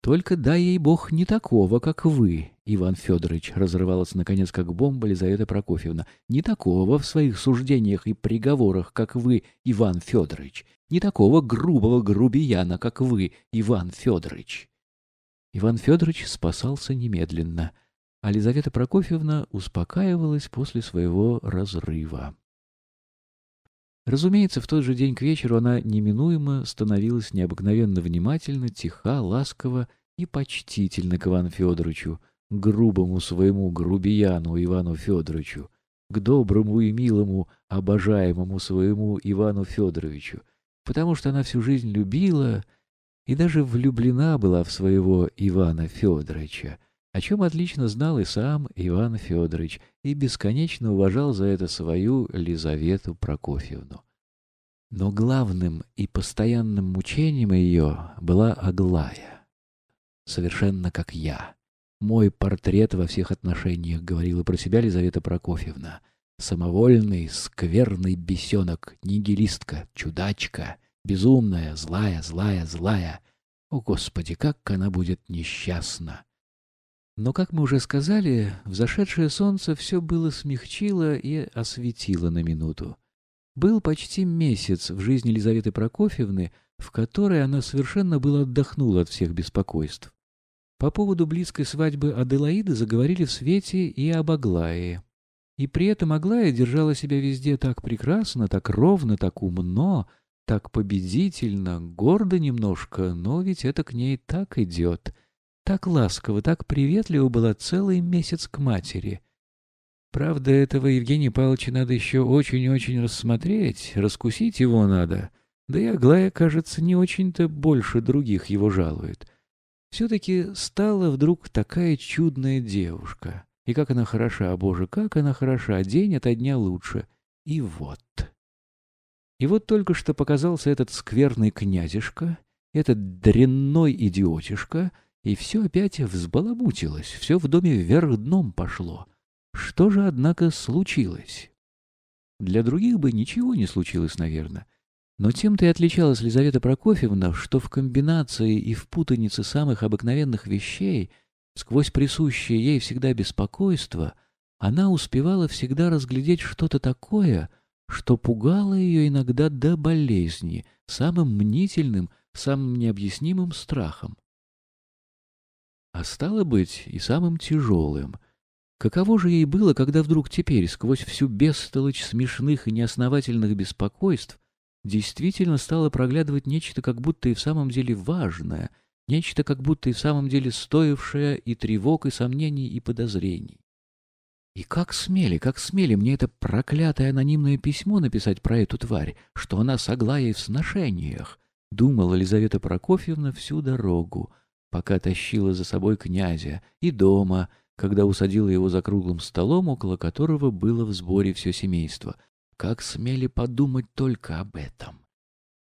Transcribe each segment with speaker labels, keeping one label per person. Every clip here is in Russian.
Speaker 1: Только дай ей бог не такого, как вы, Иван Федорович, разрывалась наконец как бомба Лизавета Прокофьевна. Не такого в своих суждениях и приговорах, как вы, Иван Федорович. Не такого грубого грубияна, как вы, Иван Федорович. Иван Федорович спасался немедленно, а Лизавета Прокофьевна успокаивалась после своего разрыва. Разумеется, в тот же день к вечеру она неминуемо становилась необыкновенно внимательна, тиха, ласкова и почтительна к Ивану Федоровичу, грубому своему грубияну Ивану Федоровичу, к доброму и милому, обожаемому своему Ивану Федоровичу, потому что она всю жизнь любила и даже влюблена была в своего Ивана Федоровича, о чем отлично знал и сам Иван Федорович и бесконечно уважал за это свою Лизавету Прокофьевну. Но главным и постоянным мучением ее была Аглая. Совершенно как я. Мой портрет во всех отношениях, говорила про себя Лизавета Прокофьевна. Самовольный, скверный бесенок, нигилистка, чудачка, безумная, злая, злая, злая. О, Господи, как она будет несчастна! Но, как мы уже сказали, взошедшее солнце все было смягчило и осветило на минуту. Был почти месяц в жизни Елизаветы Прокофьевны, в которой она совершенно было отдохнула от всех беспокойств. По поводу близкой свадьбы Аделаиды заговорили в свете и об Аглае. И при этом Аглая держала себя везде так прекрасно, так ровно, так умно, так победительно, гордо немножко, но ведь это к ней так идет — так ласково, так приветливо была целый месяц к матери. Правда, этого Евгения Павловича надо еще очень-очень рассмотреть, раскусить его надо. Да и Аглая, кажется, не очень-то больше других его жалует. Все-таки стала вдруг такая чудная девушка. И как она хороша, боже, как она хороша, день ото дня лучше. И вот. И вот только что показался этот скверный князишка, этот дрянной идиотишка — и все опять взбаламутилось, все в доме вверх дном пошло. Что же, однако, случилось? Для других бы ничего не случилось, наверное. Но тем-то и отличалась Лизавета Прокофьевна, что в комбинации и в путанице самых обыкновенных вещей, сквозь присущее ей всегда беспокойство, она успевала всегда разглядеть что-то такое, что пугало ее иногда до болезни, самым мнительным, самым необъяснимым страхом а стало быть и самым тяжелым. Каково же ей было, когда вдруг теперь, сквозь всю бестолочь смешных и неосновательных беспокойств, действительно стало проглядывать нечто как будто и в самом деле важное, нечто как будто и в самом деле стоившее и тревог, и сомнений, и подозрений. И как смели, как смели мне это проклятое анонимное письмо написать про эту тварь, что она с Аглаей в сношениях, думала Елизавета Прокофьевна всю дорогу, пока тащила за собой князя, и дома, когда усадила его за круглым столом, около которого было в сборе все семейство. Как смели подумать только об этом?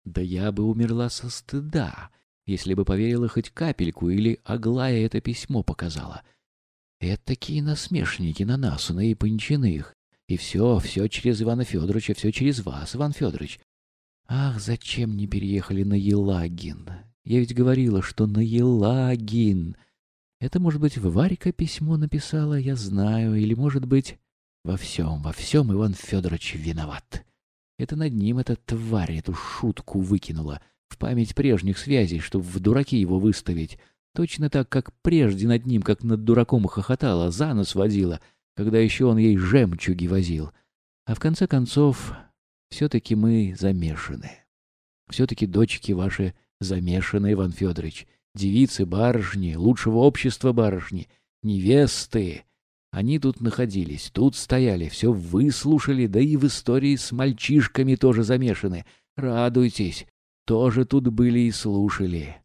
Speaker 1: Да я бы умерла со стыда, если бы поверила хоть капельку или Аглая это письмо показала. Это такие насмешники на нас, на Япончиных. И все, все через Ивана Федоровича, все через вас, Иван Федорович. Ах, зачем не переехали на Елагин? Я ведь говорила, что на Елагин. Это, может быть, Варька письмо написала, я знаю, или, может быть, во всем, во всем Иван Федорович виноват. Это над ним эта тварь эту шутку выкинула в память прежних связей, чтобы в дураки его выставить. Точно так, как прежде над ним, как над дураком хохотала, за нос водила, когда еще он ей жемчуги возил. А в конце концов, все-таки мы замешаны. Все-таки дочки ваши замешаны, Иван Федорович. Девицы, барышни, лучшего общества барышни, невесты. Они тут находились, тут стояли, все выслушали, да и в истории с мальчишками тоже замешаны. Радуйтесь, тоже тут были и слушали.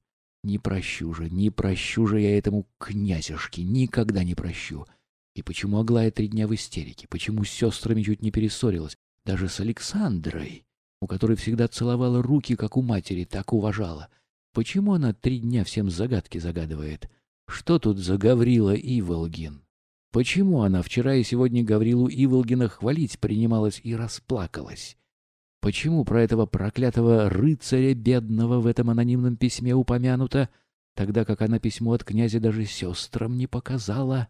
Speaker 1: Не прощу же, не прощу же я этому князюшке, никогда не прощу. И почему Аглая три дня в истерике? Почему с сестрами чуть не перессорилась? Даже с Александрой? У которой всегда целовала руки, как у матери, так уважала. Почему она три дня всем загадки загадывает? Что тут за Гаврила Иволгин? Почему она вчера и сегодня Гаврилу Иволгина хвалить принималась и расплакалась? Почему про этого проклятого рыцаря бедного в этом анонимном письме упомянуто? тогда как она письмо от князя даже сестрам не показала.